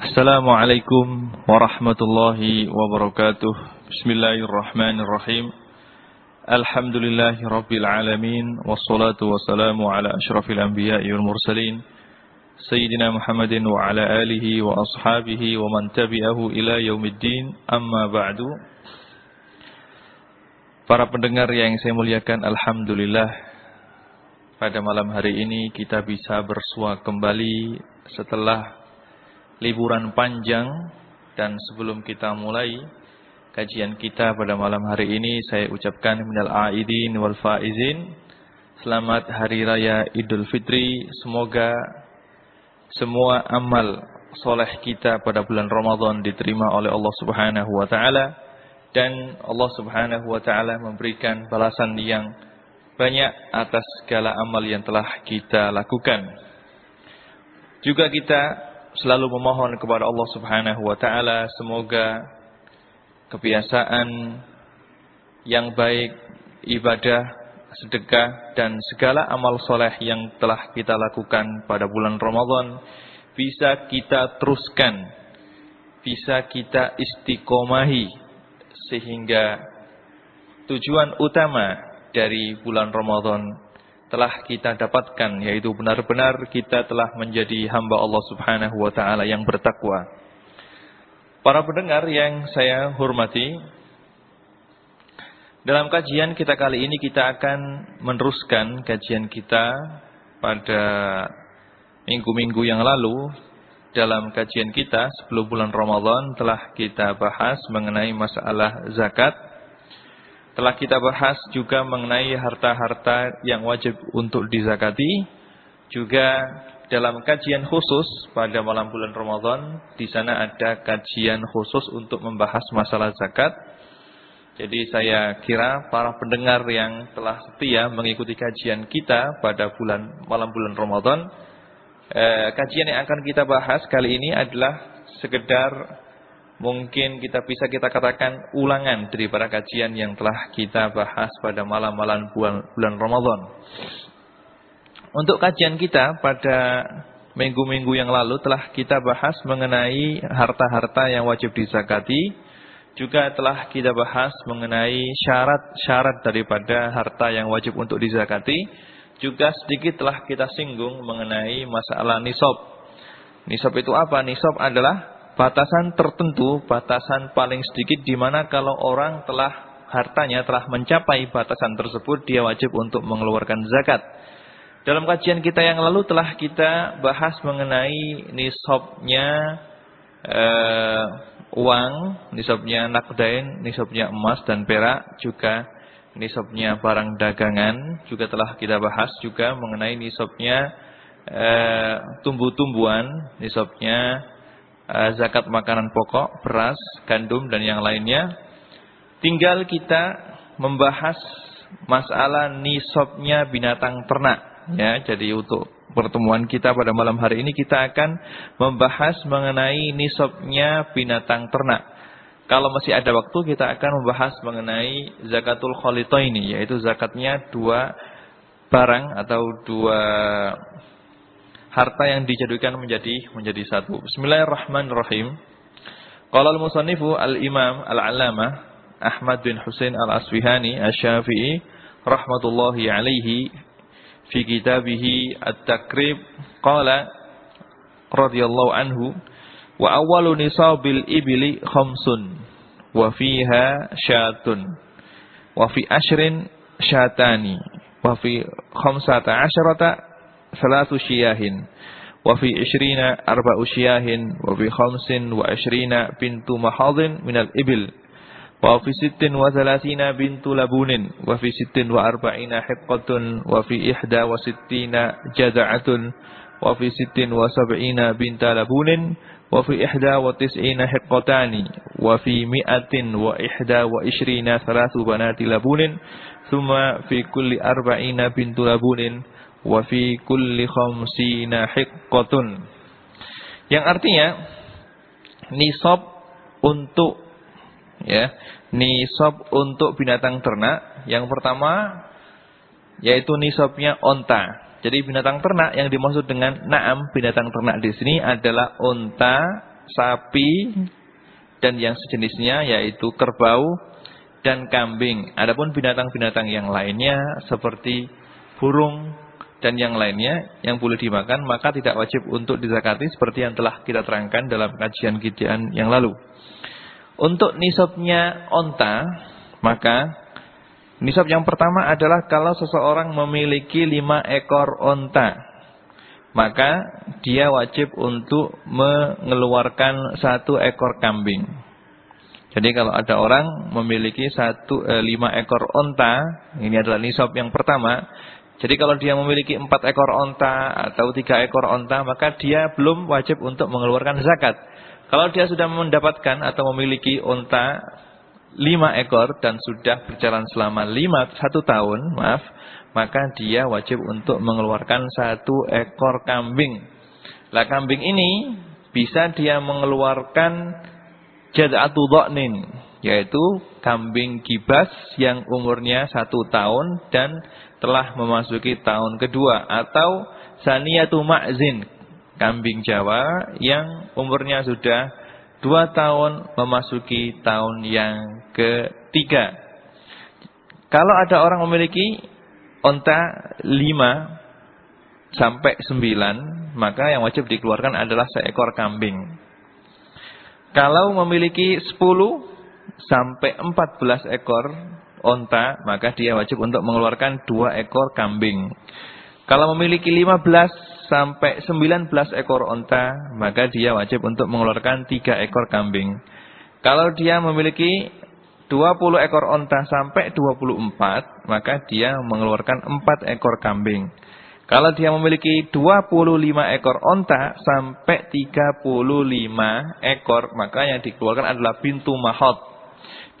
Assalamualaikum warahmatullahi wabarakatuh. Bismillahirrahmanirrahim. Alhamdulillahi rabbil alamin wassalatu wassalamu ala asyrafil anbiya'i wal mursalin sayyidina Muhammadin wa ala alihi wa ashabihi wa man tabi'ahu ila yaumiddin. Amma ba'du. Para pendengar yang saya muliakan, alhamdulillah pada malam hari ini kita bisa bersua kembali setelah liburan panjang. Dan sebelum kita mulai kajian kita pada malam hari ini saya ucapkan minal aidin wal faizin. Selamat hari raya Idul Fitri. Semoga semua amal soleh kita pada bulan Ramadan diterima oleh Allah Subhanahu wa taala. Dan Allah Subhanahu wa taala memberikan balasan yang banyak atas segala amal yang telah kita lakukan. Juga kita selalu memohon kepada Allah Subhanahu wa taala semoga kebiasaan yang baik, ibadah, sedekah dan segala amal soleh yang telah kita lakukan pada bulan Ramadan bisa kita teruskan, bisa kita istiqomahi sehingga tujuan utama dari bulan Ramadan telah kita dapatkan yaitu benar-benar kita telah menjadi hamba Allah Subhanahu wa taala yang bertakwa. Para pendengar yang saya hormati, dalam kajian kita kali ini kita akan meneruskan kajian kita pada minggu-minggu yang lalu. Dalam kajian kita sebelum bulan Ramadan telah kita bahas mengenai masalah zakat telah kita bahas juga mengenai harta-harta yang wajib untuk dizakati. Juga dalam kajian khusus pada malam bulan Ramadan, di sana ada kajian khusus untuk membahas masalah zakat. Jadi saya kira para pendengar yang telah setia mengikuti kajian kita pada bulan malam bulan Ramadan, eh, kajian yang akan kita bahas kali ini adalah sekedar mungkin kita bisa kita katakan ulangan dari para kajian yang telah kita bahas pada malam-malam bulan, bulan Ramadan. Untuk kajian kita pada minggu-minggu yang lalu telah kita bahas mengenai harta-harta yang wajib dizakati. Juga telah kita bahas mengenai syarat-syarat daripada harta yang wajib untuk dizakati. Juga sedikit telah kita singgung mengenai masalah nisab. Nisab itu apa? Nisab adalah batasan tertentu, batasan paling sedikit di mana kalau orang telah hartanya telah mencapai batasan tersebut dia wajib untuk mengeluarkan zakat. Dalam kajian kita yang lalu telah kita bahas mengenai nisabnya uh, uang, nisabnya nakdain, nisabnya emas dan perak, juga nisabnya barang dagangan, juga telah kita bahas juga mengenai nisabnya uh, tumbuh-tumbuhan, nisabnya Eh, zakat makanan pokok, beras, gandum dan yang lainnya. Tinggal kita membahas masalah nisabnya binatang ternak ya. Jadi untuk pertemuan kita pada malam hari ini kita akan membahas mengenai nisabnya binatang ternak. Kalau masih ada waktu kita akan membahas mengenai zakatul khalitaini yaitu zakatnya dua barang atau dua harta yang dijadikan menjadi menjadi satu. Bismillahirrahmanirrahim. Qala al-musannifu al-imam al-allamah Ahmad bin Husain al-Asfihani asy-Syafi'i rahmatullahi alaihi fi kitabih At-Takrib qala radhiyallahu anhu wa awwalu nisabil ibli khamsun wa fiha syatun wa fi ashrin syatani wa fi khamsata asyrata ثلاث شياه وفي عشرين أربع شياه وفي خمس وعشرين بنت محاض من الإبل وفي ست وثلاثين بنت لبون وفي ست وأربعين حقة وفي إحدى وستين جذعة وفي ست وسبعين بنت لبون وفي إحدى وتسعين حقتان وفي مئة وإحدى وعشرين ثلاث بنات لبون ثم في كل أربعين بنت لبون wa fi kulli khamsina hiqqatun. Yang artinya nisab untuk ya, nisab untuk binatang ternak yang pertama yaitu nisabnya onta. Jadi binatang ternak yang dimaksud dengan naam binatang ternak di sini adalah onta sapi dan yang sejenisnya yaitu kerbau dan kambing. Adapun binatang-binatang yang lainnya seperti burung dan yang lainnya yang boleh dimakan maka tidak wajib untuk dizakati seperti yang telah kita terangkan dalam kajian-kajian yang lalu. Untuk nisabnya onta, maka nisab yang pertama adalah kalau seseorang memiliki lima ekor onta, maka dia wajib untuk mengeluarkan satu ekor kambing. Jadi kalau ada orang memiliki satu eh, lima ekor onta, ini adalah nisab yang pertama. Jadi kalau dia memiliki empat ekor onta atau tiga ekor onta, maka dia belum wajib untuk mengeluarkan zakat. Kalau dia sudah mendapatkan atau memiliki onta lima ekor dan sudah berjalan selama lima satu tahun, maaf, maka dia wajib untuk mengeluarkan satu ekor kambing. Lah kambing ini bisa dia mengeluarkan jad'atu dha'nin yaitu kambing kibas yang umurnya satu tahun dan telah memasuki tahun kedua atau saniyatu ma'zin kambing Jawa yang umurnya sudah dua tahun memasuki tahun yang ketiga. Kalau ada orang memiliki onta lima sampai sembilan, maka yang wajib dikeluarkan adalah seekor kambing. Kalau memiliki 10 sampai 14 ekor onta, maka dia wajib untuk mengeluarkan 2 ekor kambing. Kalau memiliki 15 sampai 19 ekor onta, maka dia wajib untuk mengeluarkan 3 ekor kambing. Kalau dia memiliki 20 ekor onta sampai 24, maka dia mengeluarkan 4 ekor kambing. Kalau dia memiliki 25 ekor onta sampai 35 ekor, maka yang dikeluarkan adalah pintu mahot.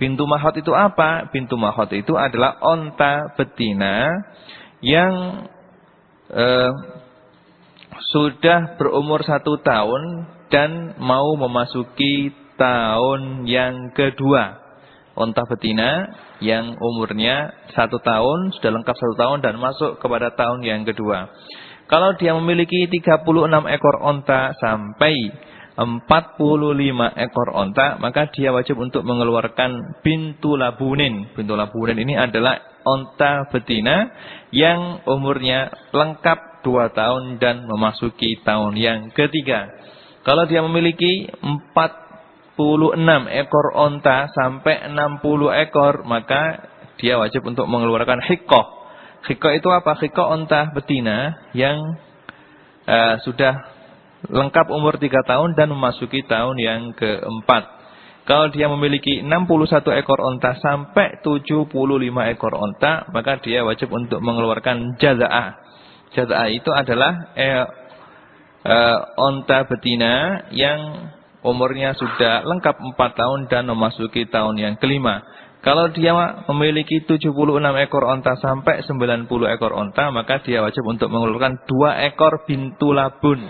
Pintu mahot itu apa? Pintu mahot itu adalah onta betina yang eh, sudah berumur satu tahun dan mau memasuki tahun yang kedua. Onta betina yang umurnya satu tahun, sudah lengkap satu tahun dan masuk kepada tahun yang kedua. Kalau dia memiliki 36 ekor onta sampai 45 ekor onta, maka dia wajib untuk mengeluarkan pintu labunin. Pintu labunin ini adalah onta betina yang umurnya lengkap 2 tahun dan memasuki tahun yang ketiga. Kalau dia memiliki 4 46 ekor onta sampai 60 ekor, maka dia wajib untuk mengeluarkan hikoh. Hikoh itu apa? Hikoh onta betina yang uh, sudah lengkap umur 3 tahun dan memasuki tahun yang keempat. Kalau dia memiliki 61 ekor onta sampai 75 ekor onta, maka dia wajib untuk mengeluarkan jaza'ah. Jaza'ah itu adalah eh, eh, onta betina yang umurnya sudah lengkap 4 tahun dan memasuki tahun yang kelima. Kalau dia memiliki 76 ekor onta sampai 90 ekor onta, maka dia wajib untuk mengeluarkan 2 ekor bintu labun.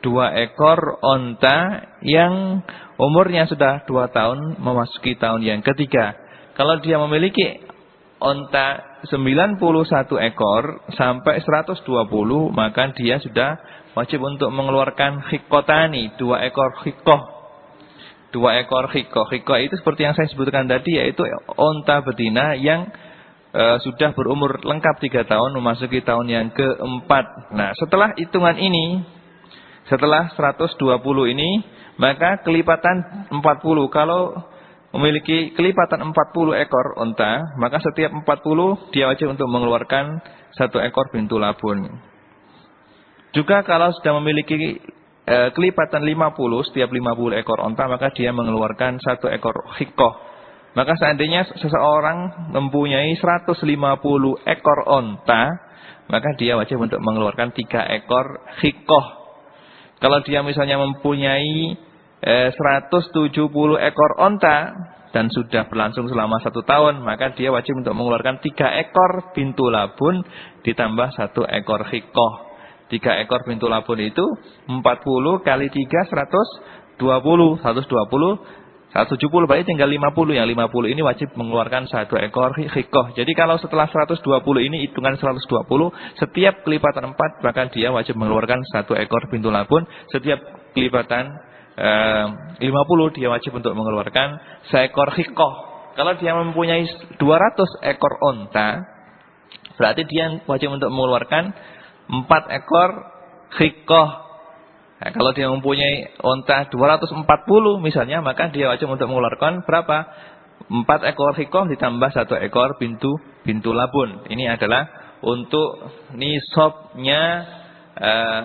2 ekor onta yang umurnya sudah 2 tahun memasuki tahun yang ketiga. Kalau dia memiliki onta 91 ekor sampai 120, maka dia sudah wajib untuk mengeluarkan khikotani, dua ekor khikoh. Dua ekor khikoh. Khikoh itu seperti yang saya sebutkan tadi, yaitu onta betina yang e, sudah berumur lengkap tiga tahun, memasuki tahun yang keempat. Nah, setelah hitungan ini, setelah 120 ini, maka kelipatan 40. Kalau memiliki kelipatan 40 ekor onta, maka setiap 40 dia wajib untuk mengeluarkan satu ekor pintu labun. Juga kalau sudah memiliki e, kelipatan 50 setiap 50 ekor onta maka dia mengeluarkan satu ekor hikoh. Maka seandainya seseorang mempunyai 150 ekor onta maka dia wajib untuk mengeluarkan tiga ekor hikoh. Kalau dia misalnya mempunyai e, 170 ekor onta dan sudah berlangsung selama satu tahun, maka dia wajib untuk mengeluarkan tiga ekor pintu labun ditambah satu ekor hikoh. Tiga ekor pintu labun itu 40 kali 3 120. 120 170 berarti tinggal 50. Yang 50 ini wajib mengeluarkan satu ekor hikoh. Jadi kalau setelah 120 ini hitungan 120. Setiap kelipatan 4 maka dia wajib mengeluarkan satu ekor pintu labun. Setiap kelipatan eh, 50 dia wajib untuk mengeluarkan seekor hikoh. Kalau dia mempunyai 200 ekor onta, berarti dia wajib untuk mengeluarkan 4 ekor hikoh. Nah, kalau dia mempunyai onta 240 misalnya, maka dia wajib untuk mengeluarkan berapa? 4 ekor hikoh ditambah 1 ekor pintu pintu labun. Ini adalah untuk nisabnya uh,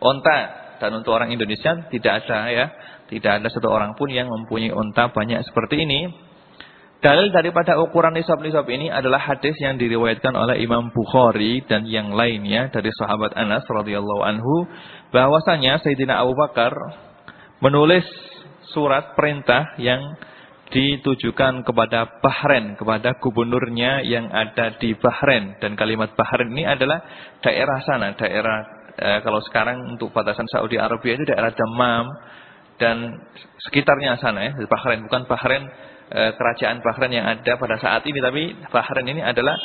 onta dan untuk orang Indonesia tidak ada ya, tidak ada satu orang pun yang mempunyai onta banyak seperti ini. Dalil daripada ukuran nisab-nisab ini adalah hadis yang diriwayatkan oleh Imam Bukhari dan yang lainnya dari sahabat Anas radhiyallahu anhu bahwasanya Sayyidina Abu Bakar menulis surat perintah yang ditujukan kepada Bahrain, kepada gubernurnya yang ada di Bahrain. Dan kalimat Bahrain ini adalah daerah sana, daerah eh, kalau sekarang untuk batasan Saudi Arabia itu daerah Damam dan sekitarnya sana ya, Bahrain bukan Bahrain e, kerajaan Bahrain yang ada pada saat ini tapi Bahrain ini adalah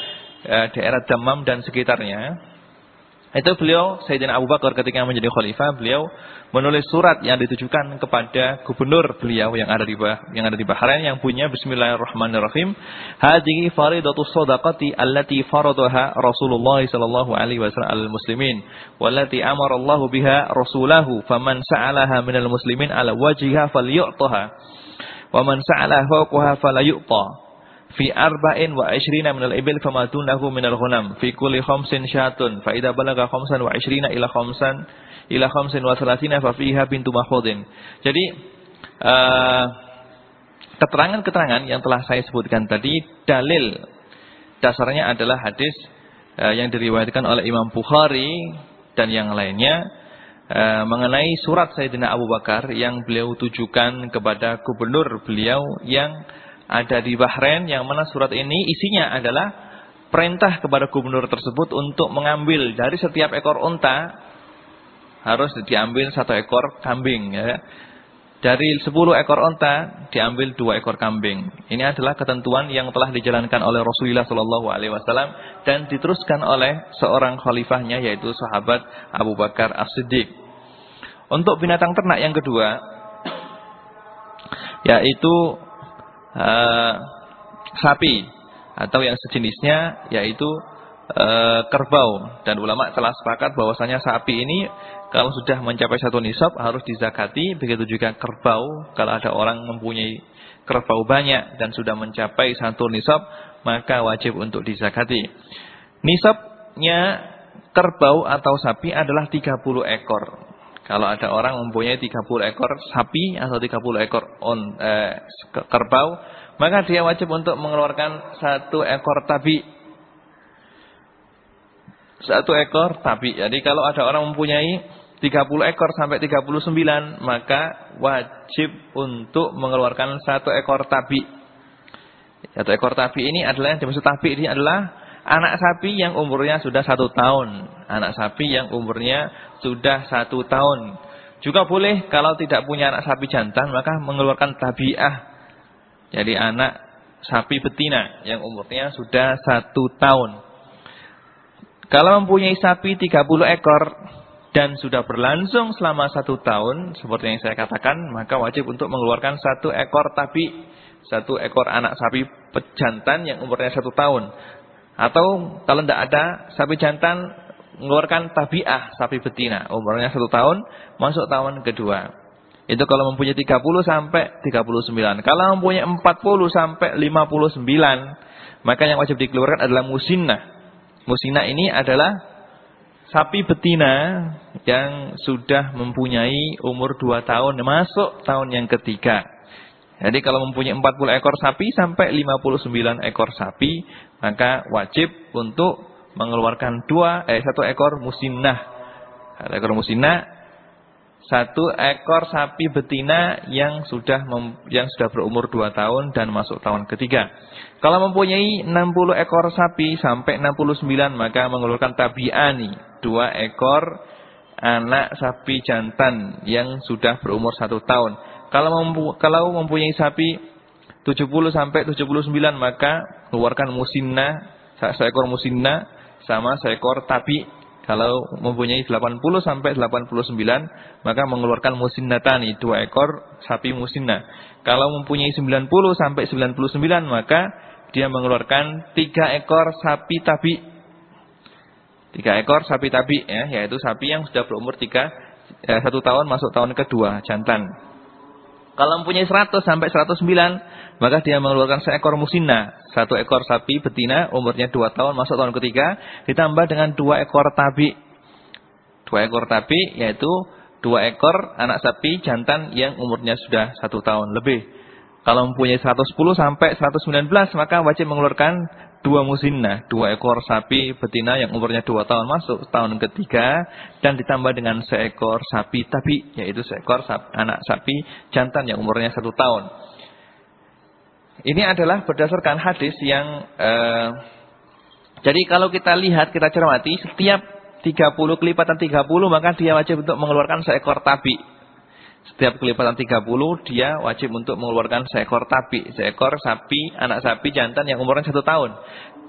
e, daerah Damam dan sekitarnya. Itu beliau Sayyidina Abu Bakar ketika menjadi khalifah, beliau menulis surat yang ditujukan kepada gubernur beliau yang ada di yang ada di Bahrain yang punya bismillahirrahmanirrahim. Hadhihi faridatus shadaqati allati faradaha Rasulullah sallallahu alaihi wasallam al muslimin wallati amara Allah biha rasulahu faman sa'alaha minal muslimin ala wajhiha falyu'taha wa man sa'ala fawqaha fala yu'ta. Fi arba'in wa ishrina minal ibil dunahu minal ghunam fi kulli khamsin syatun. Fa idza balaga khamsan wa ishrina ila khamsan ila khamsin wa salatina fa fiha bintu mahfudin. Jadi uh, keterangan-keterangan yang telah saya sebutkan tadi dalil dasarnya adalah hadis uh, yang diriwayatkan oleh Imam Bukhari dan yang lainnya uh, mengenai surat Sayyidina Abu Bakar yang beliau tujukan kepada gubernur beliau yang ada di Bahrain yang mana surat ini isinya adalah perintah kepada gubernur tersebut untuk mengambil dari setiap ekor unta harus diambil satu ekor kambing ya. Dari sepuluh ekor unta diambil dua ekor kambing. Ini adalah ketentuan yang telah dijalankan oleh Rasulullah Shallallahu Alaihi Wasallam dan diteruskan oleh seorang khalifahnya yaitu sahabat Abu Bakar As-Siddiq. Untuk binatang ternak yang kedua yaitu uh, sapi atau yang sejenisnya yaitu uh, kerbau dan ulama telah sepakat bahwasanya sapi ini kalau sudah mencapai satu nisab harus dizakati begitu juga kerbau kalau ada orang mempunyai kerbau banyak dan sudah mencapai satu nisab maka wajib untuk dizakati nisabnya kerbau atau sapi adalah 30 ekor kalau ada orang mempunyai 30 ekor sapi atau 30 ekor on, eh, kerbau, maka dia wajib untuk mengeluarkan satu ekor tabi. Satu ekor tabi. Jadi kalau ada orang mempunyai 30 ekor sampai 39, maka wajib untuk mengeluarkan satu ekor tabi. Satu ekor tabi ini adalah yang dimaksud tabi ini adalah Anak sapi yang umurnya sudah satu tahun. Anak sapi yang umurnya sudah satu tahun. Juga boleh kalau tidak punya anak sapi jantan maka mengeluarkan tabiah. Jadi anak sapi betina yang umurnya sudah satu tahun. Kalau mempunyai sapi 30 ekor dan sudah berlangsung selama satu tahun, seperti yang saya katakan, maka wajib untuk mengeluarkan satu ekor tabi, satu ekor anak sapi pejantan yang umurnya satu tahun. Atau kalau tidak ada sapi jantan mengeluarkan tabiah sapi betina umurnya satu tahun masuk tahun kedua. Itu kalau mempunyai 30 sampai 39. Kalau mempunyai 40 sampai 59 maka yang wajib dikeluarkan adalah musinah. Musinah ini adalah sapi betina yang sudah mempunyai umur 2 tahun masuk tahun yang ketiga. Jadi kalau mempunyai 40 ekor sapi sampai 59 ekor sapi, maka wajib untuk mengeluarkan dua eh satu ekor musinah. Satu ekor musinah, satu ekor sapi betina yang sudah mem, yang sudah berumur 2 tahun dan masuk tahun ketiga. Kalau mempunyai 60 ekor sapi sampai 69 maka mengeluarkan tabiani, dua ekor anak sapi jantan yang sudah berumur satu tahun. Kalau mempu kalau mempunyai sapi 70 sampai 79 maka keluarkan musinna seekor musinna sama seekor tabi Kalau mempunyai 80 sampai 89 maka mengeluarkan musinnatani, dua ekor sapi musinna. Kalau mempunyai 90 sampai 99 maka dia mengeluarkan tiga ekor sapi tabi. Tiga ekor sapi tabi ya, yaitu sapi yang sudah berumur tiga eh, satu tahun masuk tahun kedua jantan. Kalau mempunyai 100 sampai 109 maka dia mengeluarkan seekor musinna, satu ekor sapi betina umurnya dua tahun masuk tahun ketiga ditambah dengan dua ekor tabi. Dua ekor tabi yaitu dua ekor anak sapi jantan yang umurnya sudah satu tahun lebih. Kalau mempunyai 110 sampai 119 maka wajib mengeluarkan dua musinna, dua ekor sapi betina yang umurnya dua tahun masuk tahun ketiga dan ditambah dengan seekor sapi tabi yaitu seekor sapi, anak sapi jantan yang umurnya satu tahun. Ini adalah berdasarkan hadis yang eh, jadi kalau kita lihat, kita cermati setiap 30 kelipatan 30 maka dia wajib untuk mengeluarkan seekor tabi. Setiap kelipatan 30 dia wajib untuk mengeluarkan seekor tabi, seekor sapi, anak sapi jantan yang umurnya satu tahun.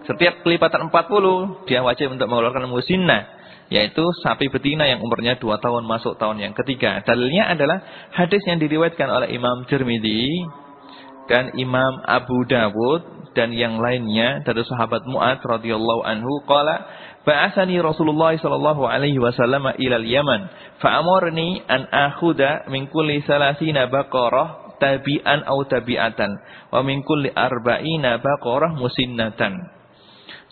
Setiap kelipatan 40 dia wajib untuk mengeluarkan musinna, yaitu sapi betina yang umurnya dua tahun masuk tahun yang ketiga. Dalilnya adalah hadis yang diriwayatkan oleh Imam Tirmidzi dan Imam Abu Dawud dan yang lainnya dari sahabat Mu'ad radhiyallahu anhu qala ba'athani Rasulullah sallallahu alaihi wasallam ila al-Yaman fa'amarni an akhudha min kulli salasina baqarah tabi'an aw tabi'atan wa min kulli arba'ina baqarah musinnatan.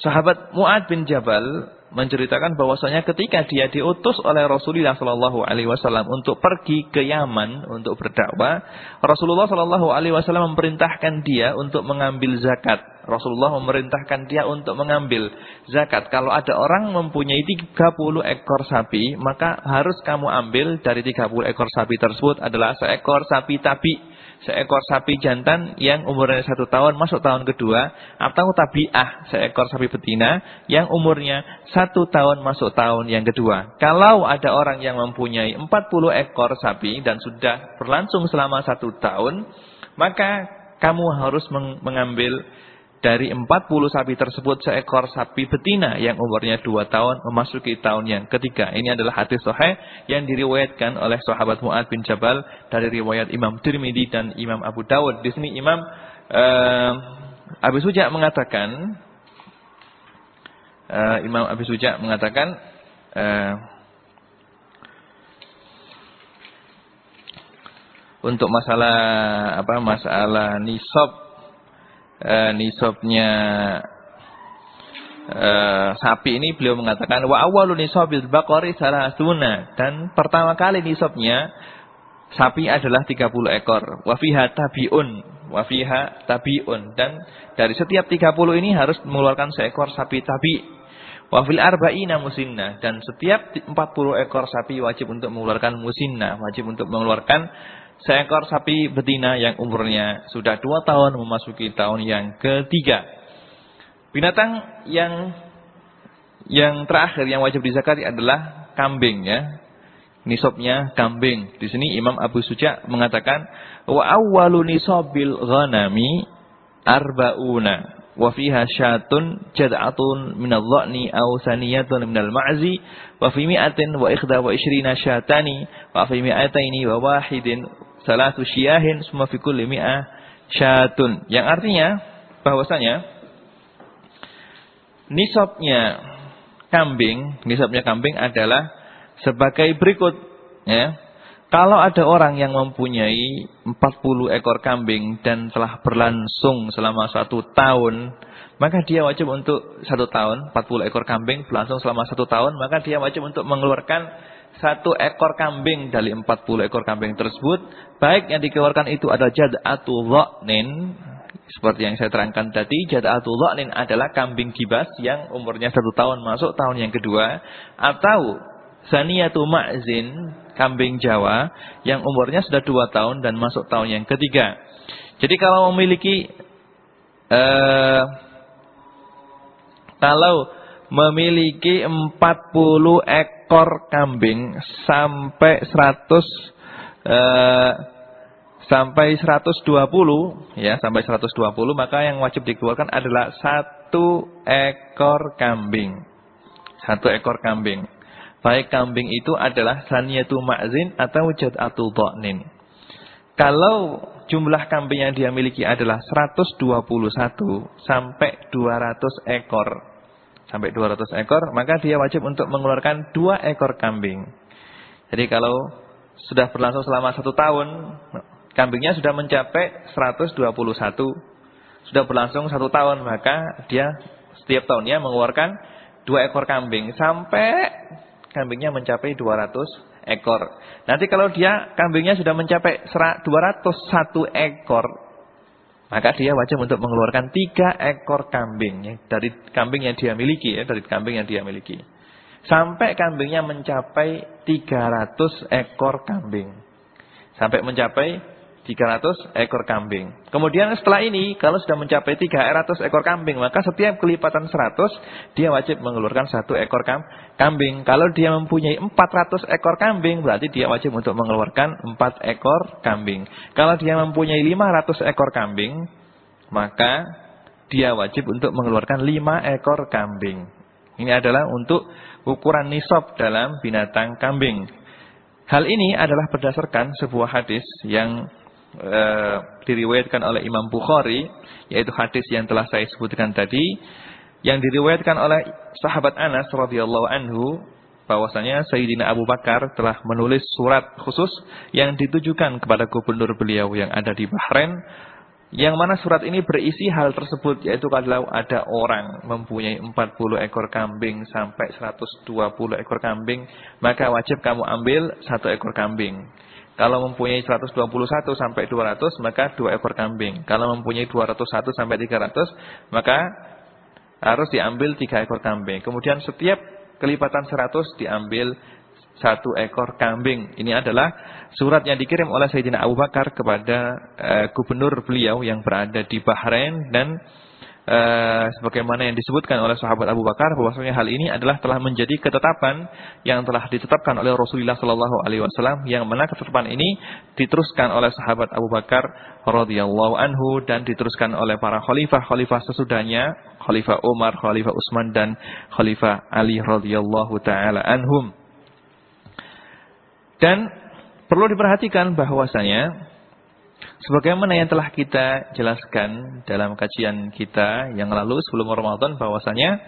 Sahabat Mu'ad bin Jabal menceritakan bahwasanya ketika dia diutus oleh Rasulullah Shallallahu Alaihi Wasallam untuk pergi ke Yaman untuk berdakwah, Rasulullah Shallallahu Alaihi Wasallam memerintahkan dia untuk mengambil zakat. Rasulullah memerintahkan dia untuk mengambil zakat. Kalau ada orang mempunyai 30 ekor sapi, maka harus kamu ambil dari 30 ekor sapi tersebut adalah seekor sapi tabi seekor sapi jantan yang umurnya satu tahun masuk tahun kedua atau tabiah seekor sapi betina yang umurnya satu tahun masuk tahun yang kedua. Kalau ada orang yang mempunyai 40 ekor sapi dan sudah berlangsung selama satu tahun, maka kamu harus mengambil dari 40 sapi tersebut seekor sapi betina yang umurnya 2 tahun memasuki tahun yang ketiga. Ini adalah hadis sahih yang diriwayatkan oleh sahabat Mu'ad bin Jabal dari riwayat Imam Tirmidzi dan Imam Abu Dawud. Di sini Imam uh, Abu Suja mengatakan uh, Imam Abu Suja mengatakan uh, untuk masalah apa masalah nisab uh, nisabnya uh, sapi ini beliau mengatakan wa awwalu nisabil baqari salasuna. Dan pertama kali nisabnya sapi adalah 30 ekor. Wa fiha tabiun wa fiha tabiun. Dan dari setiap 30 ini harus mengeluarkan seekor sapi tabi. Wa fil arba'ina musinna. Dan setiap 40 ekor sapi wajib untuk mengeluarkan musinna wajib untuk mengeluarkan seekor sapi betina yang umurnya sudah dua tahun memasuki tahun yang ketiga. Binatang yang yang terakhir yang wajib dizakati adalah kambing ya. Nisabnya kambing. Di sini Imam Abu Suja mengatakan wa awwalu nisabil ghanami arbauna wa fiha syatun jad'atun min adh-dha'ni aw saniyatun min al-ma'zi wa fi mi'atin wa ikhda wa ishrina syatani wa fi mi'ataini wa wahidin salatu semua fi kulli mi'ah syatun. Yang artinya bahwasanya nisabnya kambing, nisabnya kambing adalah sebagai berikut ya. Kalau ada orang yang mempunyai 40 ekor kambing dan telah berlangsung selama satu tahun, maka dia wajib untuk satu tahun, 40 ekor kambing berlangsung selama satu tahun, maka dia wajib untuk mengeluarkan satu ekor kambing dari 40 ekor kambing tersebut, baik yang dikeluarkan itu adalah jad'atu dha'nin, seperti yang saya terangkan tadi, jad'atu dha'nin adalah kambing gibas yang umurnya satu tahun masuk tahun yang kedua, atau saniyatu ma'zin, kambing Jawa, yang umurnya sudah dua tahun dan masuk tahun yang ketiga. Jadi kalau memiliki, uh, kalau memiliki 40 ekor ekor kambing sampai 100 eh, sampai 120 ya sampai 120 maka yang wajib dikeluarkan adalah satu ekor kambing satu ekor kambing Baik kambing itu adalah saniyatu ma'zin atau jad'atu dha'nin. Kalau jumlah kambing yang dia miliki adalah 121 sampai 200 ekor. Sampai 200 ekor, maka dia wajib untuk mengeluarkan dua ekor kambing. Jadi kalau sudah berlangsung selama satu tahun, kambingnya sudah mencapai 121. Sudah berlangsung satu tahun, maka dia setiap tahunnya mengeluarkan dua ekor kambing. Sampai kambingnya mencapai 200 ekor. Nanti kalau dia kambingnya sudah mencapai 201 ekor, maka dia wajib untuk mengeluarkan tiga ekor kambing ya, dari kambing yang dia miliki ya, dari kambing yang dia miliki. Sampai kambingnya mencapai 300 ekor kambing. Sampai mencapai 300 ekor kambing. Kemudian setelah ini, kalau sudah mencapai 300 ekor kambing, maka setiap kelipatan 100, dia wajib mengeluarkan satu ekor kambing. Kalau dia mempunyai 400 ekor kambing, berarti dia wajib untuk mengeluarkan 4 ekor kambing. Kalau dia mempunyai 500 ekor kambing, maka dia wajib untuk mengeluarkan 5 ekor kambing. Ini adalah untuk ukuran nisab dalam binatang kambing. Hal ini adalah berdasarkan sebuah hadis yang uh, diriwayatkan oleh Imam Bukhari yaitu hadis yang telah saya sebutkan tadi yang diriwayatkan oleh sahabat Anas radhiyallahu anhu bahwasanya Sayyidina Abu Bakar telah menulis surat khusus yang ditujukan kepada gubernur beliau yang ada di Bahrain yang mana surat ini berisi hal tersebut yaitu kalau ada orang mempunyai 40 ekor kambing sampai 120 ekor kambing maka wajib kamu ambil satu ekor kambing kalau mempunyai 121 sampai 200 maka dua ekor kambing. Kalau mempunyai 201 sampai 300 maka harus diambil tiga ekor kambing. Kemudian setiap kelipatan 100 diambil satu ekor kambing. Ini adalah surat yang dikirim oleh Sayyidina Abu Bakar kepada uh, gubernur beliau yang berada di Bahrain dan Uh, sebagaimana yang disebutkan oleh sahabat Abu Bakar bahwasanya hal ini adalah telah menjadi ketetapan yang telah ditetapkan oleh Rasulullah Shallallahu alaihi wasallam yang mana ketetapan ini diteruskan oleh sahabat Abu Bakar radhiyallahu anhu dan diteruskan oleh para khalifah-khalifah sesudahnya, Khalifah Umar, Khalifah Utsman dan Khalifah Ali radhiyallahu taala anhum. Dan perlu diperhatikan bahwasanya Sebagaimana yang telah kita jelaskan dalam kajian kita yang lalu sebelum Ramadan bahwasanya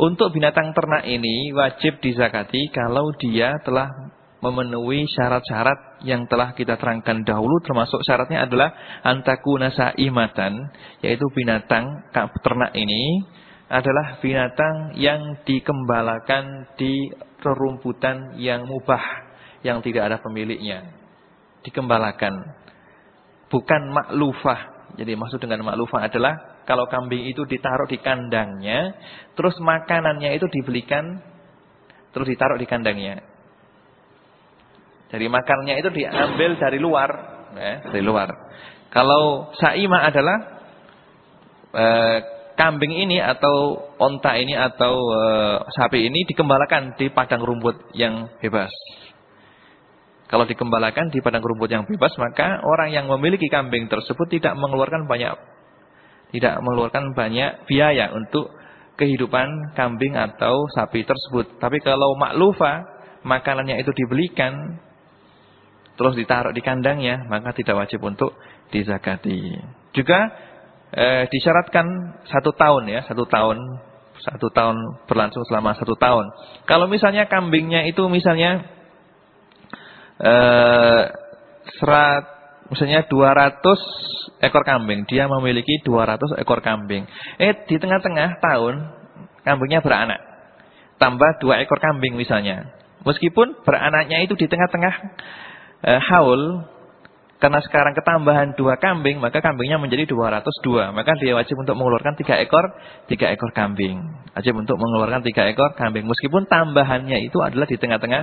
untuk binatang ternak ini wajib dizakati kalau dia telah memenuhi syarat-syarat yang telah kita terangkan dahulu termasuk syaratnya adalah antakuna saimatan yaitu binatang ternak ini adalah binatang yang dikembalakan di rerumputan yang mubah yang tidak ada pemiliknya dikembalakan bukan maklufah. Jadi maksud dengan maklufah adalah kalau kambing itu ditaruh di kandangnya, terus makanannya itu dibelikan, terus ditaruh di kandangnya. Jadi makanannya itu diambil dari luar, ya, dari luar. Kalau saima adalah e, kambing ini atau onta ini atau e, sapi ini dikembalakan di padang rumput yang bebas. Kalau dikembalakan di padang rumput yang bebas, maka orang yang memiliki kambing tersebut tidak mengeluarkan banyak tidak mengeluarkan banyak biaya untuk kehidupan kambing atau sapi tersebut. Tapi kalau maklufa, makanannya itu dibelikan, terus ditaruh di kandangnya, maka tidak wajib untuk dizakati. Juga eh, disyaratkan satu tahun ya, satu tahun, satu tahun berlangsung selama satu tahun. Kalau misalnya kambingnya itu misalnya eh, serat misalnya 200 ekor kambing, dia memiliki 200 ekor kambing. Eh di tengah-tengah tahun kambingnya beranak. Tambah dua ekor kambing misalnya. Meskipun beranaknya itu di tengah-tengah eh, haul karena sekarang ketambahan dua kambing, maka kambingnya menjadi 202. Maka dia wajib untuk mengeluarkan tiga ekor, tiga ekor kambing. Wajib untuk mengeluarkan tiga ekor kambing. Meskipun tambahannya itu adalah di tengah-tengah,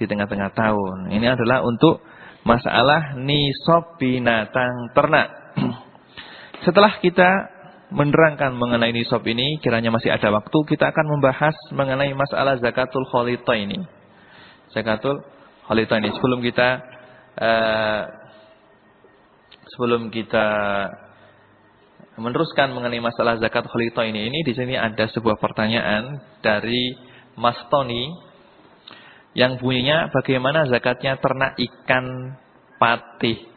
di tengah-tengah tahun. Ini adalah untuk masalah nisab binatang ternak. Setelah kita menerangkan mengenai nisab ini, kiranya masih ada waktu, kita akan membahas mengenai masalah zakatul kholita ini. Zakatul kholita ini. Sebelum kita uh, sebelum kita meneruskan mengenai masalah zakat khalita ini, ini di sini ada sebuah pertanyaan dari Mas Tony. Yang bunyinya bagaimana zakatnya ternak ikan patih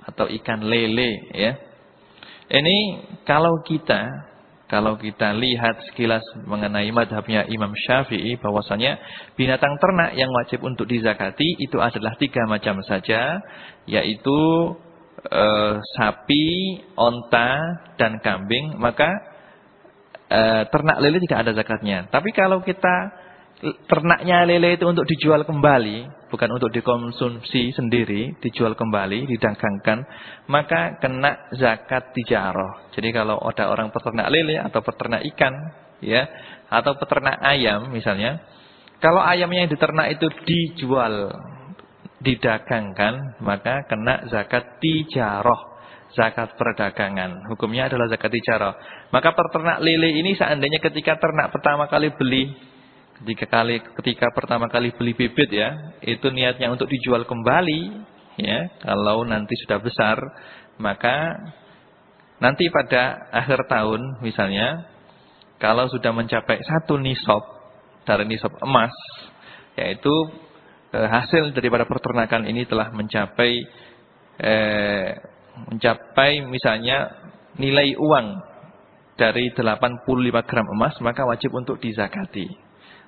atau ikan lele ya. Ini kalau kita kalau kita lihat sekilas mengenai madhabnya Imam Syafi'i bahwasanya binatang ternak yang wajib untuk dizakati itu adalah tiga macam saja yaitu e, sapi, onta dan kambing maka e, ternak lele tidak ada zakatnya. Tapi kalau kita ternaknya lele itu untuk dijual kembali, bukan untuk dikonsumsi sendiri, dijual kembali, didagangkan, maka kena zakat tijaroh. Jadi kalau ada orang peternak lele atau peternak ikan, ya, atau peternak ayam misalnya, kalau ayamnya yang diternak itu dijual, didagangkan, maka kena zakat tijaroh. Zakat perdagangan. Hukumnya adalah zakat tijaroh. Maka peternak lele ini seandainya ketika ternak pertama kali beli Ketika kali ketika pertama kali beli bibit ya, itu niatnya untuk dijual kembali ya. Kalau nanti sudah besar, maka nanti pada akhir tahun misalnya kalau sudah mencapai satu nisab dari nisab emas, yaitu eh, hasil daripada peternakan ini telah mencapai eh, mencapai misalnya nilai uang dari 85 gram emas, maka wajib untuk dizakati.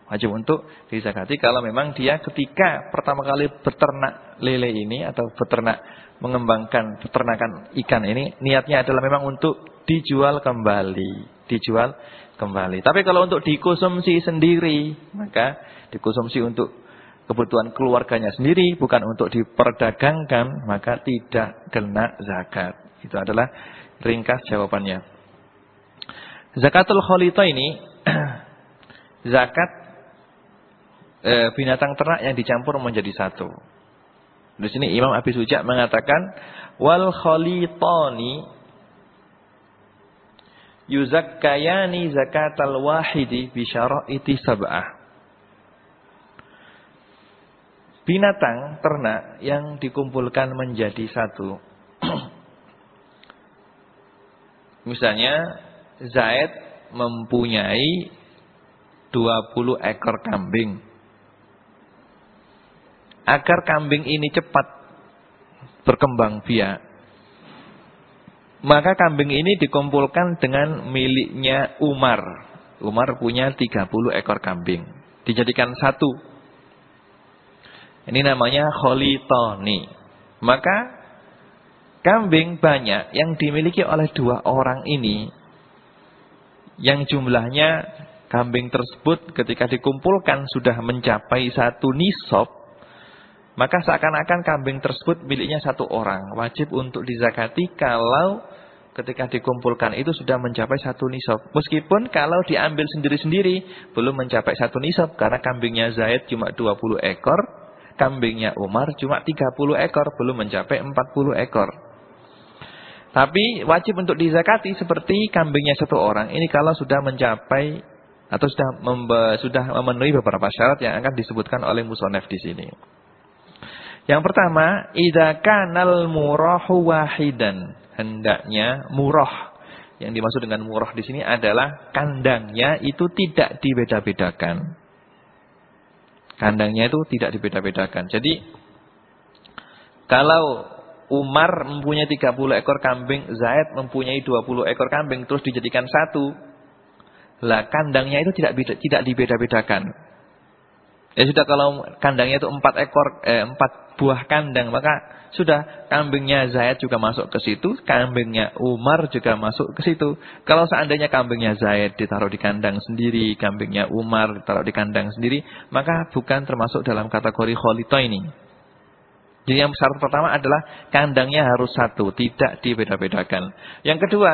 Wajib untuk dizakati kalau memang dia ketika pertama kali beternak lele ini atau beternak mengembangkan peternakan ikan ini niatnya adalah memang untuk dijual kembali, dijual kembali. Tapi kalau untuk dikonsumsi sendiri, maka dikonsumsi untuk kebutuhan keluarganya sendiri bukan untuk diperdagangkan, maka tidak kena zakat. Itu adalah ringkas jawabannya. Zakatul kholita ini zakat e, binatang ternak yang dicampur menjadi satu. Di sini Imam Abi Suja mengatakan wal khalitani yuzakkayani zakatal wahidi bi syara'iti sab'ah. Binatang ternak yang dikumpulkan menjadi satu. Misalnya Zaid mempunyai 20 ekor kambing agar kambing ini cepat berkembang biak. Maka kambing ini dikumpulkan dengan miliknya Umar. Umar punya 30 ekor kambing. Dijadikan satu. Ini namanya kholitoni. Maka kambing banyak yang dimiliki oleh dua orang ini. Yang jumlahnya kambing tersebut ketika dikumpulkan sudah mencapai satu nisab maka seakan-akan kambing tersebut miliknya satu orang. Wajib untuk dizakati kalau ketika dikumpulkan itu sudah mencapai satu nisab. Meskipun kalau diambil sendiri-sendiri belum mencapai satu nisab. Karena kambingnya Zaid cuma 20 ekor. Kambingnya Umar cuma 30 ekor. Belum mencapai 40 ekor. Tapi wajib untuk dizakati seperti kambingnya satu orang. Ini kalau sudah mencapai atau sudah sudah memenuhi beberapa syarat yang akan disebutkan oleh Musonef di sini. Yang pertama, idza kanal murahu wahidan. Hendaknya murah. Yang dimaksud dengan murah di sini adalah kandangnya itu tidak dibeda-bedakan. Kandangnya itu tidak dibeda-bedakan. Jadi kalau Umar mempunyai 30 ekor kambing, Zaid mempunyai 20 ekor kambing terus dijadikan satu. Lah kandangnya itu tidak tidak dibeda-bedakan. Ya sudah kalau kandangnya itu empat ekor, eh, empat buah kandang, maka sudah kambingnya Zaid juga masuk ke situ, kambingnya Umar juga masuk ke situ. Kalau seandainya kambingnya Zaid ditaruh di kandang sendiri, kambingnya Umar ditaruh di kandang sendiri, maka bukan termasuk dalam kategori kholito ini. Jadi yang syarat pertama adalah kandangnya harus satu, tidak dibeda-bedakan. Yang kedua,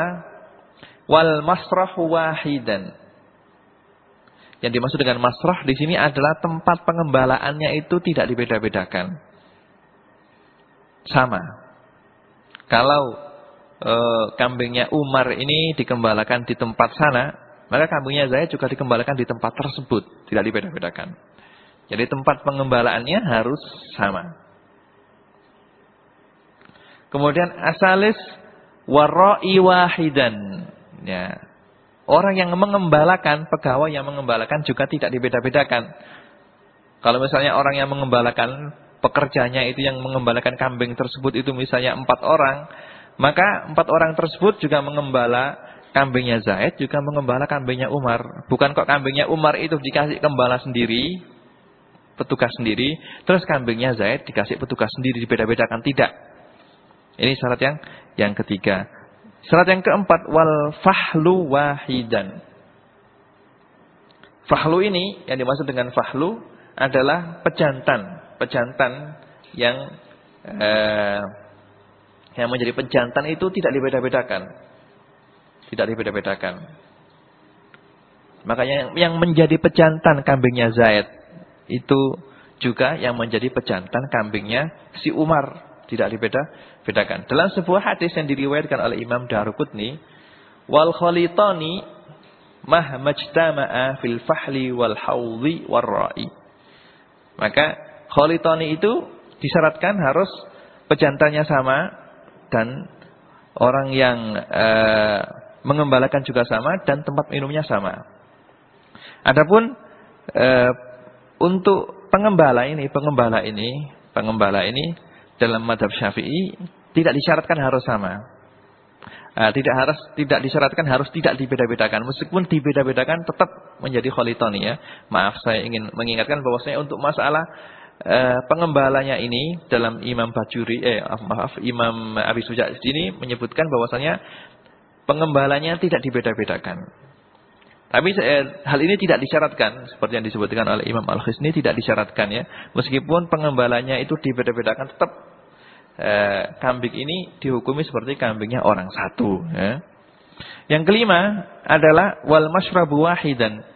wal masrahu wahidan. Yang dimaksud dengan masrah di sini adalah tempat pengembalaannya itu tidak dibeda-bedakan. Sama. Kalau e, kambingnya Umar ini dikembalakan di tempat sana, maka kambingnya Zaid juga dikembalakan di tempat tersebut, tidak dibeda-bedakan. Jadi tempat pengembalaannya harus sama. Kemudian asalis warra'i wahidan. Ya, Orang yang mengembalakan, pegawai yang mengembalakan juga tidak dibeda-bedakan. Kalau misalnya orang yang mengembalakan pekerjanya itu yang mengembalakan kambing tersebut itu misalnya empat orang, maka empat orang tersebut juga mengembala kambingnya Zaid, juga mengembala kambingnya Umar. Bukan kok kambingnya Umar itu dikasih gembala sendiri, petugas sendiri, terus kambingnya Zaid dikasih petugas sendiri, dibeda-bedakan. Tidak. Ini syarat yang yang ketiga. Syarat yang keempat, wal fahlu wahidan. Fahlu ini, yang dimaksud dengan fahlu, adalah pejantan pejantan yang eh, yang menjadi pejantan itu tidak dibeda-bedakan. Tidak dibeda-bedakan. Makanya yang menjadi pejantan kambingnya Zaid itu juga yang menjadi pejantan kambingnya si Umar. Tidak dibeda-bedakan. Dalam sebuah hadis yang diriwayatkan oleh Imam Daruqutni, wal khalitani mahmajtama'a fil fahli wal haudhi war ra'i. Maka Kholitoni itu disyaratkan harus pejantannya sama dan orang yang e, mengembalakan juga sama dan tempat minumnya sama. Adapun e, untuk pengembala ini, pengembala ini, pengembala ini dalam madhab syafi'i tidak disyaratkan harus sama. E, tidak harus tidak disyaratkan harus tidak dibeda-bedakan. Meskipun dibeda-bedakan tetap menjadi kholitoni ya. Maaf saya ingin mengingatkan bahwasanya untuk masalah eh, pengembalanya ini dalam Imam Bajuri eh maaf Imam Abi Suja sini menyebutkan bahwasanya pengembalanya tidak dibeda-bedakan. Tapi eh, hal ini tidak disyaratkan seperti yang disebutkan oleh Imam Al-Khisni tidak disyaratkan ya. Meskipun pengembalanya itu dibeda-bedakan tetap eh, kambing ini dihukumi seperti kambingnya orang satu ya. Yang kelima adalah wal masyrabu wahidan.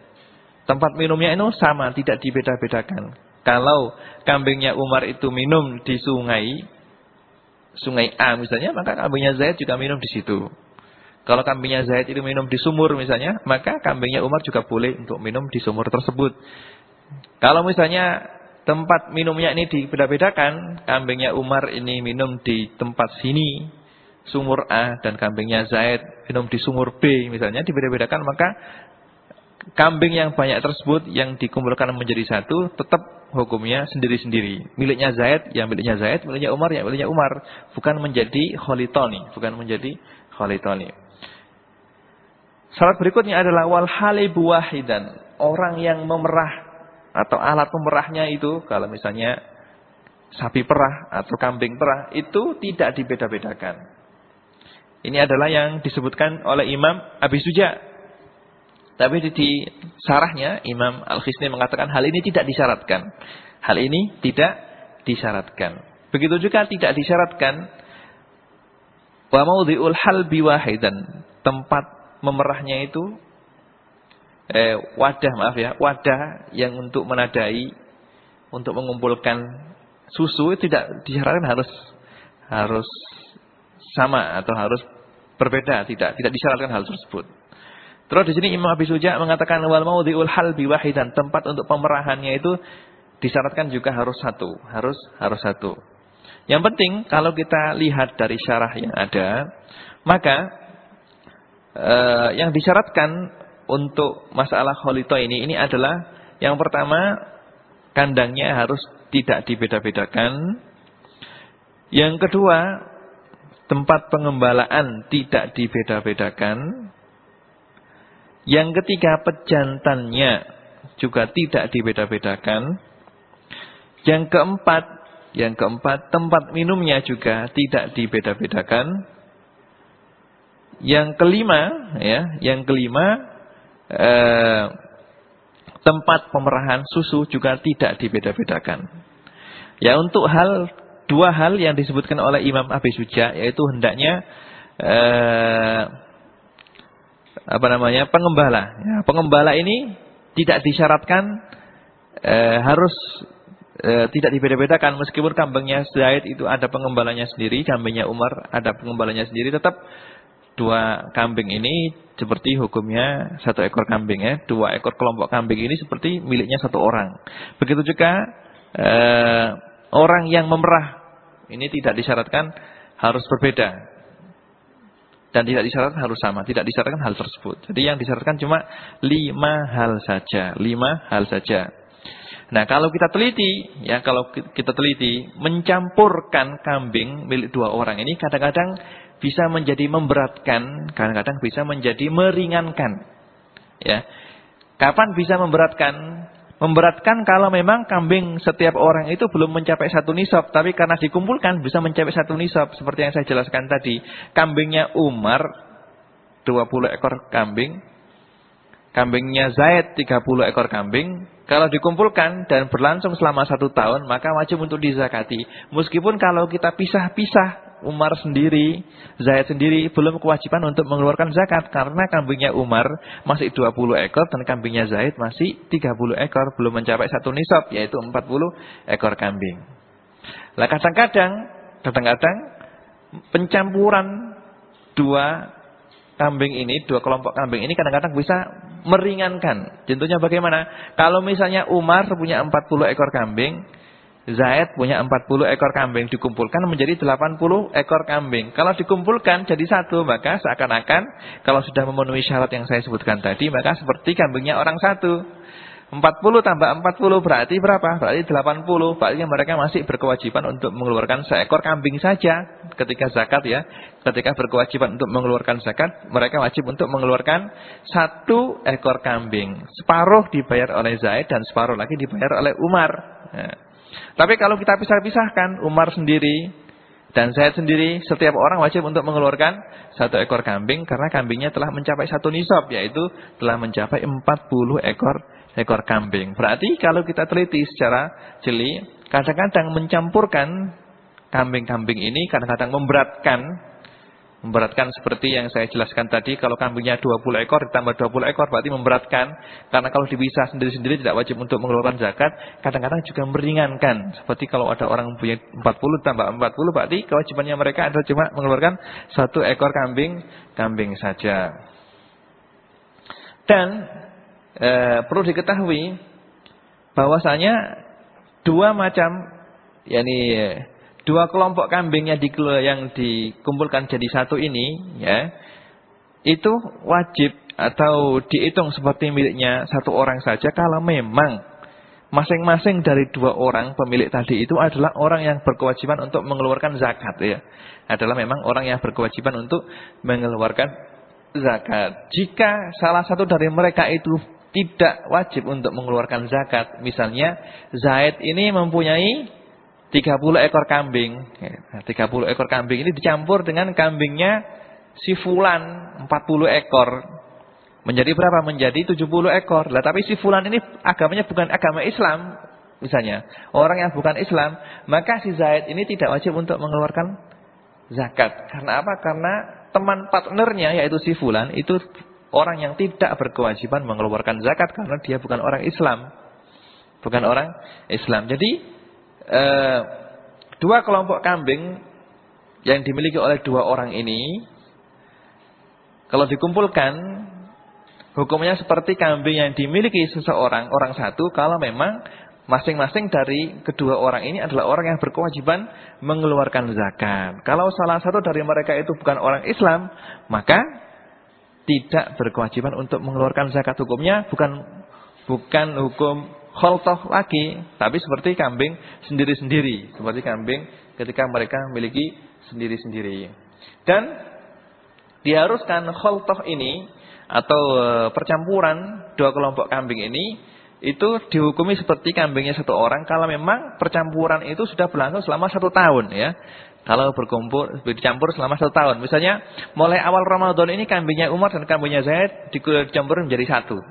Tempat minumnya itu sama, tidak dibeda-bedakan. Kalau kambingnya Umar itu minum di sungai, sungai A misalnya, maka kambingnya Zaid juga minum di situ. Kalau kambingnya Zaid itu minum di sumur misalnya, maka kambingnya Umar juga boleh untuk minum di sumur tersebut. Kalau misalnya tempat minumnya ini dibeda-bedakan, kambingnya Umar ini minum di tempat sini, sumur A, dan kambingnya Zaid minum di sumur B misalnya, dibeda-bedakan, maka kambing yang banyak tersebut yang dikumpulkan menjadi satu tetap hukumnya sendiri-sendiri. Miliknya Zaid, yang miliknya Zaid, miliknya Umar, yang miliknya Umar. Bukan menjadi kholitoni. Bukan menjadi kholitoni. Syarat berikutnya adalah wal halibu wahidan. Orang yang memerah atau alat pemerahnya itu kalau misalnya sapi perah atau kambing perah itu tidak dibeda-bedakan. Ini adalah yang disebutkan oleh Imam Abi Suja tapi di, di sarahnya Imam Al-Khisni mengatakan hal ini tidak disyaratkan. Hal ini tidak disyaratkan. Begitu juga tidak disyaratkan wa maudhi'ul halbi wahidan. Tempat memerahnya itu eh, wadah maaf ya, wadah yang untuk menadai untuk mengumpulkan susu tidak disyaratkan harus harus sama atau harus berbeda, tidak tidak disyaratkan hal tersebut. Terus di sini Imam Abi Suja mengatakan wal maudhi'ul halbi wahidan, tempat untuk pemerahannya itu disyaratkan juga harus satu, harus harus satu. Yang penting kalau kita lihat dari syarah yang ada, maka eh, yang disyaratkan untuk masalah kholito ini ini adalah yang pertama kandangnya harus tidak dibeda-bedakan. Yang kedua, tempat pengembalaan tidak dibeda-bedakan. Yang ketiga pejantannya juga tidak dibeda-bedakan. Yang keempat, yang keempat tempat minumnya juga tidak dibeda-bedakan. Yang kelima, ya, yang kelima eh, tempat pemerahan susu juga tidak dibeda-bedakan. Ya untuk hal dua hal yang disebutkan oleh Imam Abi Suja yaitu hendaknya eh, apa namanya pengembala. Ya, pengembala ini tidak disyaratkan e, harus e, tidak dibeda-bedakan meskipun kambingnya Zaid itu ada pengembalanya sendiri, kambingnya Umar ada pengembalanya sendiri, tetap dua kambing ini seperti hukumnya satu ekor kambing ya, dua ekor kelompok kambing ini seperti miliknya satu orang. Begitu juga e, orang yang memerah ini tidak disyaratkan harus berbeda dan tidak disyaratkan harus sama, tidak disyaratkan hal tersebut. Jadi yang disyaratkan cuma lima hal saja, lima hal saja. Nah, kalau kita teliti, ya kalau kita teliti, mencampurkan kambing milik dua orang ini kadang-kadang bisa menjadi memberatkan, kadang-kadang bisa menjadi meringankan. Ya. Kapan bisa memberatkan? Memberatkan kalau memang kambing setiap orang itu belum mencapai satu nisab. Tapi karena dikumpulkan bisa mencapai satu nisab. Seperti yang saya jelaskan tadi. Kambingnya Umar, 20 ekor kambing. Kambingnya Zaid, 30 ekor kambing. Kalau dikumpulkan dan berlangsung selama satu tahun, maka wajib untuk dizakati. Meskipun kalau kita pisah-pisah, Umar sendiri, Zaid sendiri, belum kewajiban untuk mengeluarkan zakat. Karena kambingnya Umar masih 20 ekor dan kambingnya Zaid masih 30 ekor. Belum mencapai satu nisab, yaitu 40 ekor kambing. Lah kadang-kadang, kadang-kadang pencampuran dua kambing ini, dua kelompok kambing ini kadang-kadang bisa meringankan. Contohnya bagaimana? Kalau misalnya Umar punya 40 ekor kambing, Zaid punya 40 ekor kambing, dikumpulkan menjadi 80 ekor kambing. Kalau dikumpulkan jadi satu, maka seakan-akan kalau sudah memenuhi syarat yang saya sebutkan tadi, maka seperti kambingnya orang satu. 40 tambah 40 berarti berapa? Berarti 80. Berarti mereka masih berkewajiban untuk mengeluarkan seekor kambing saja ketika zakat ya. Ketika berkewajiban untuk mengeluarkan zakat, mereka wajib untuk mengeluarkan satu ekor kambing. Separuh dibayar oleh Zaid dan separuh lagi dibayar oleh Umar. Ya. Tapi kalau kita pisah-pisahkan, Umar sendiri dan Zaid sendiri, setiap orang wajib untuk mengeluarkan satu ekor kambing karena kambingnya telah mencapai satu nisab, yaitu telah mencapai 40 ekor ekor kambing. Berarti kalau kita teliti secara jeli, kadang-kadang mencampurkan kambing-kambing ini kadang-kadang memberatkan. Memberatkan seperti yang saya jelaskan tadi kalau kambingnya 20 ekor ditambah 20 ekor berarti memberatkan. Karena kalau dipisah sendiri-sendiri tidak wajib untuk mengeluarkan zakat kadang-kadang juga meringankan. Seperti kalau ada orang punya 40 tambah 40 berarti kewajibannya mereka adalah cuma mengeluarkan satu ekor kambing kambing saja. Dan e, perlu diketahui bahwasanya dua macam yakni dua kelompok kambing yang, di, yang dikumpulkan jadi satu ini ya itu wajib atau dihitung seperti miliknya satu orang saja kalau memang masing-masing dari dua orang pemilik tadi itu adalah orang yang berkewajiban untuk mengeluarkan zakat ya. Adalah memang orang yang berkewajiban untuk mengeluarkan zakat. Jika salah satu dari mereka itu tidak wajib untuk mengeluarkan zakat. Misalnya Zaid ini mempunyai 30 ekor kambing. 30 nah, ekor kambing ini dicampur dengan kambingnya si Fulan 40 ekor. Menjadi berapa? Menjadi 70 ekor. Lah tapi si Fulan ini agamanya bukan agama Islam. Misalnya orang yang bukan Islam, maka si Zaid ini tidak wajib untuk mengeluarkan zakat. Karena apa? Karena teman partnernya yaitu si Fulan itu orang yang tidak berkewajiban mengeluarkan zakat karena dia bukan orang Islam. Bukan orang Islam. Jadi eh, dua kelompok kambing yang dimiliki oleh dua orang ini kalau dikumpulkan hukumnya seperti kambing yang dimiliki seseorang orang satu kalau memang masing-masing dari kedua orang ini adalah orang yang berkewajiban mengeluarkan zakat. Kalau salah satu dari mereka itu bukan orang Islam, maka tidak berkewajiban untuk mengeluarkan zakat hukumnya bukan bukan hukum kholtoh lagi, tapi seperti kambing sendiri-sendiri, seperti kambing ketika mereka memiliki sendiri-sendiri. Dan diharuskan kholtoh ini atau e, percampuran dua kelompok kambing ini itu dihukumi seperti kambingnya satu orang kalau memang percampuran itu sudah berlangsung selama satu tahun ya. Kalau berkumpul, dicampur selama satu tahun. Misalnya, mulai awal Ramadan ini kambingnya Umar dan kambingnya Zaid dicampur menjadi satu.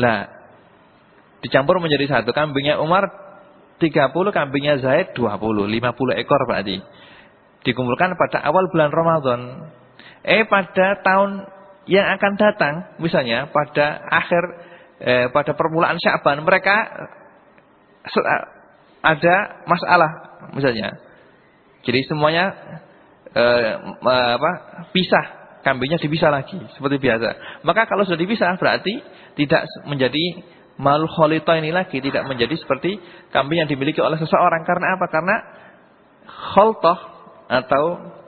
Lah, dicampur menjadi satu. Kambingnya Umar 30, kambingnya Zaid 20, 50 ekor berarti. Dikumpulkan pada awal bulan Ramadan. Eh, pada tahun yang akan datang, misalnya pada akhir, eh, pada permulaan Syaban, mereka ada masalah, misalnya jadi semuanya eh, apa, pisah, kambingnya dipisah lagi seperti biasa. Maka kalau sudah dipisah berarti tidak menjadi mal kholita ini lagi, tidak menjadi seperti kambing yang dimiliki oleh seseorang. Karena apa? Karena kholtoh atau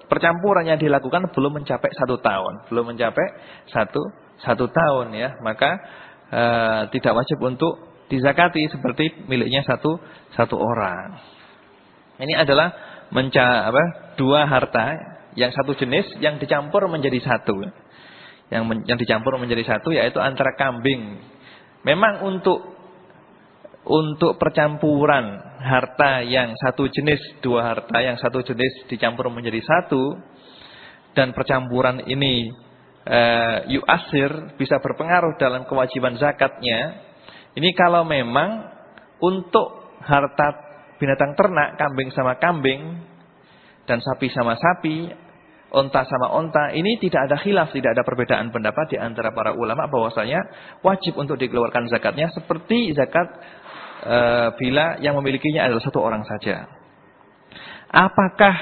percampuran yang dilakukan belum mencapai satu tahun, belum mencapai satu satu tahun ya, maka e, tidak wajib untuk dizakati seperti miliknya satu satu orang. Ini adalah menca apa? dua harta yang satu jenis yang dicampur menjadi satu. Yang men, yang dicampur menjadi satu yaitu antara kambing. Memang untuk untuk percampuran harta yang satu jenis, dua harta yang satu jenis dicampur menjadi satu dan percampuran ini uh, yuasir bisa berpengaruh dalam kewajiban zakatnya. Ini kalau memang untuk harta binatang ternak, kambing sama kambing dan sapi sama sapi, onta sama onta, ini tidak ada khilaf, tidak ada perbedaan pendapat di antara para ulama bahwasanya wajib untuk dikeluarkan zakatnya seperti zakat e, bila yang memilikinya adalah satu orang saja. Apakah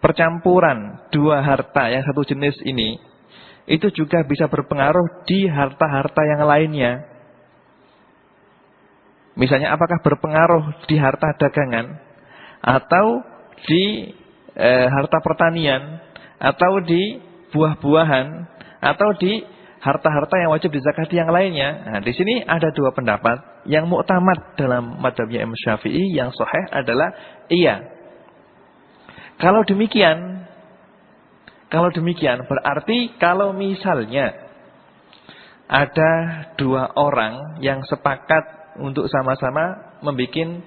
percampuran dua harta yang satu jenis ini itu juga bisa berpengaruh di harta-harta yang lainnya? Misalnya apakah berpengaruh di harta dagangan atau di e, harta pertanian atau di buah-buahan atau di harta-harta yang wajib dizakati yang lainnya. Nah, di sini ada dua pendapat. Yang muktamad dalam madhabnya Imam Syafi'i yang sahih adalah iya. Kalau demikian, kalau demikian berarti kalau misalnya ada dua orang yang sepakat untuk sama-sama membuat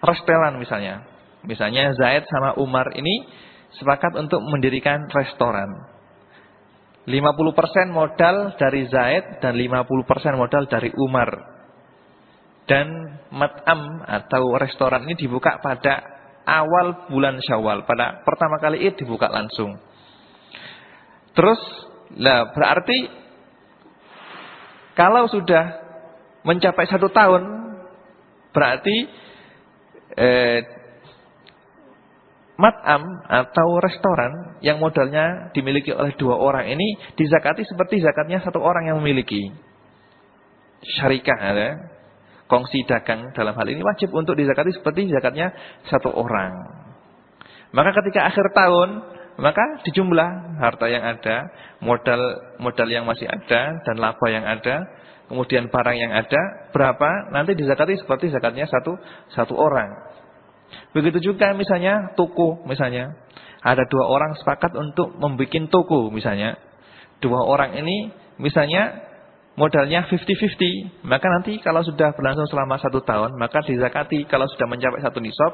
restoran misalnya. Misalnya Zaid sama Umar ini sepakat untuk mendirikan restoran. 50% modal dari Zaid dan 50% modal dari Umar. Dan mat'am atau restoran ini dibuka pada awal bulan Syawal. Pada pertama kali itu dibuka langsung. Terus lah berarti kalau sudah mencapai satu tahun berarti eh, mat'am atau restoran yang modalnya dimiliki oleh dua orang ini dizakati seperti zakatnya satu orang yang memiliki. Syarikah ada. Kongsi dagang dalam hal ini wajib untuk dizakati seperti zakatnya satu orang. Maka ketika akhir tahun, maka dijumlah harta yang ada, modal modal yang masih ada dan laba yang ada, kemudian barang yang ada, berapa nanti dizakati seperti zakatnya satu satu orang. Begitu juga misalnya toko misalnya. Ada dua orang sepakat untuk membuat toko misalnya. Dua orang ini misalnya modalnya 50-50. Maka nanti kalau sudah berlangsung selama satu tahun, maka dizakati. Kalau sudah mencapai satu nisab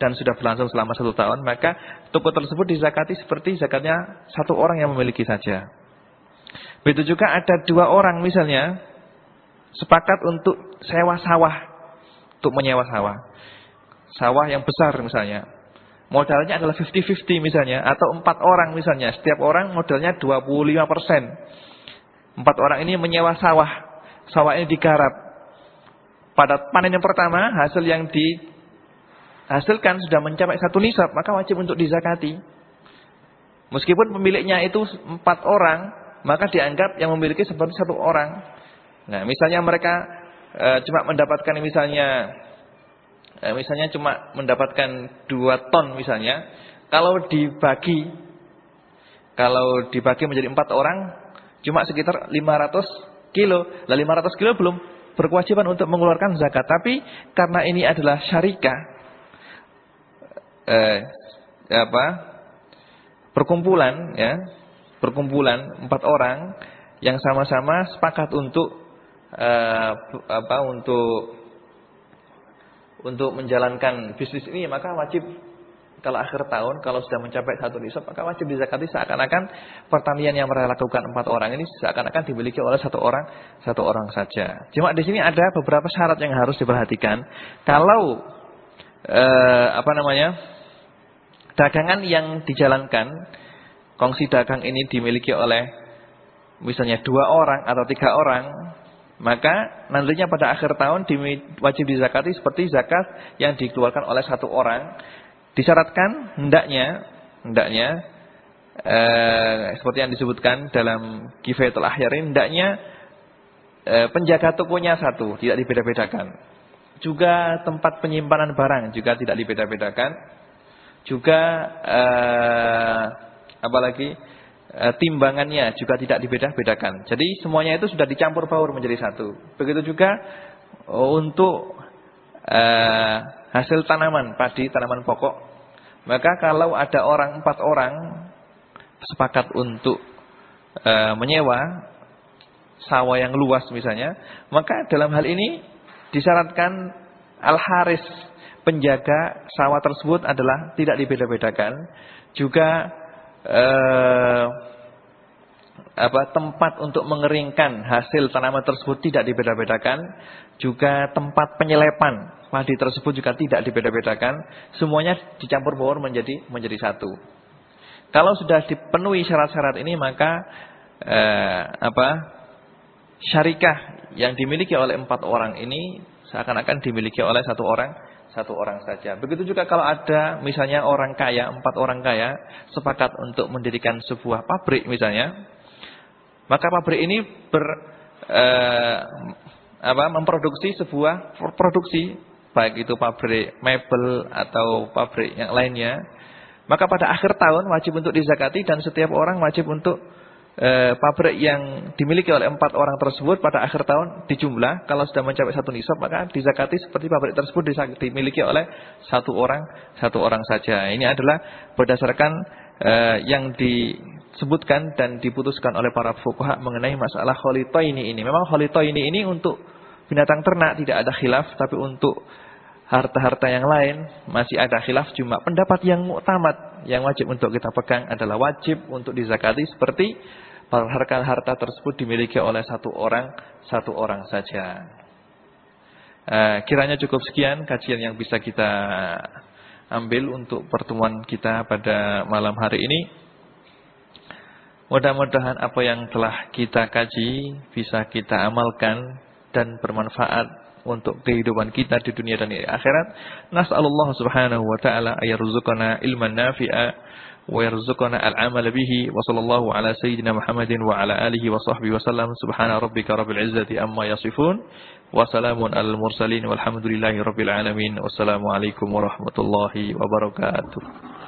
dan sudah berlangsung selama satu tahun, maka toko tersebut dizakati seperti zakatnya satu orang yang memiliki saja. Begitu juga ada dua orang misalnya sepakat untuk sewa sawah, untuk menyewa sawah sawah yang besar misalnya. Modalnya adalah 50-50 misalnya. Atau empat orang misalnya. Setiap orang modalnya 25%. Empat orang ini menyewa sawah. Sawah ini digarap. Pada panen yang pertama, hasil yang dihasilkan sudah mencapai satu nisab. Maka wajib untuk dizakati. Meskipun pemiliknya itu empat orang, maka dianggap yang memiliki seperti satu orang. Nah, misalnya mereka e, cuma mendapatkan misalnya eh, misalnya cuma mendapatkan 2 ton misalnya, kalau dibagi kalau dibagi menjadi 4 orang cuma sekitar 500 kilo. Lah 500 kilo belum berkewajiban untuk mengeluarkan zakat, tapi karena ini adalah syarikah eh, apa? perkumpulan ya, perkumpulan empat orang yang sama-sama sepakat untuk eh, apa untuk untuk menjalankan bisnis ini maka wajib kalau akhir tahun kalau sudah mencapai satu nisab maka wajib dizakati seakan-akan pertanian yang mereka lakukan empat orang ini seakan-akan dimiliki oleh satu orang satu orang saja. Cuma di sini ada beberapa syarat yang harus diperhatikan. Kalau eh, apa namanya dagangan yang dijalankan kongsi dagang ini dimiliki oleh misalnya dua orang atau tiga orang maka nantinya pada akhir tahun wajib dizakati seperti zakat yang dikeluarkan oleh satu orang. Disyaratkan hendaknya hendaknya eh, seperti yang disebutkan dalam Kifayatul Ahyarin hendaknya eh, penjaga tokonya satu, tidak dibeda-bedakan. Juga tempat penyimpanan barang juga tidak dibeda-bedakan. Juga eh, apalagi timbangannya juga tidak dibeda-bedakan. Jadi semuanya itu sudah dicampur baur menjadi satu. Begitu juga untuk uh, hasil tanaman padi, tanaman pokok. Maka kalau ada orang empat orang sepakat untuk uh, menyewa sawah yang luas misalnya, maka dalam hal ini disyaratkan al-haris penjaga sawah tersebut adalah tidak dibeda-bedakan. Juga eh, apa tempat untuk mengeringkan hasil tanaman tersebut tidak dibeda-bedakan. Juga tempat penyelepan padi tersebut juga tidak dibeda-bedakan. Semuanya dicampur baur menjadi menjadi satu. Kalau sudah dipenuhi syarat-syarat ini maka eh, apa syarikah yang dimiliki oleh empat orang ini seakan-akan dimiliki oleh satu orang satu orang saja. Begitu juga kalau ada misalnya orang kaya, empat orang kaya sepakat untuk mendirikan sebuah pabrik misalnya, maka pabrik ini ber eh, apa memproduksi sebuah produksi baik itu pabrik mebel atau pabrik yang lainnya, maka pada akhir tahun wajib untuk dizakati dan setiap orang wajib untuk e, pabrik yang dimiliki oleh empat orang tersebut pada akhir tahun dijumlah kalau sudah mencapai satu nisab maka dizakati seperti pabrik tersebut dimiliki oleh satu orang satu orang saja. Ini adalah berdasarkan e, yang disebutkan dan diputuskan oleh para fuqaha mengenai masalah kholitaini ini. Memang kholitaini ini untuk binatang ternak tidak ada khilaf tapi untuk harta-harta yang lain masih ada khilaf cuma pendapat yang muktamad yang wajib untuk kita pegang adalah wajib untuk dizakati seperti harta-harta tersebut dimiliki oleh satu orang satu orang saja. Uh, kiranya cukup sekian kajian yang bisa kita ambil untuk pertemuan kita pada malam hari ini. Mudah-mudahan apa yang telah kita kaji bisa kita amalkan dan bermanfaat untuk kehidupan kita di dunia dan di akhirat. Nas'alullah subhanahu wa ta'ala ayarzuqana ilman nafi'a wa yarzuqana al-amal bihi wa sallallahu ala sayyidina Muhammadin wa ala alihi wa sahbihi wa sallam. Subhana rabbika rabbil izzati amma yasifun wa salamun alal mursalin. Walhamdulillahi rabbil alamin. Wassalamu alaikum warahmatullahi wabarakatuh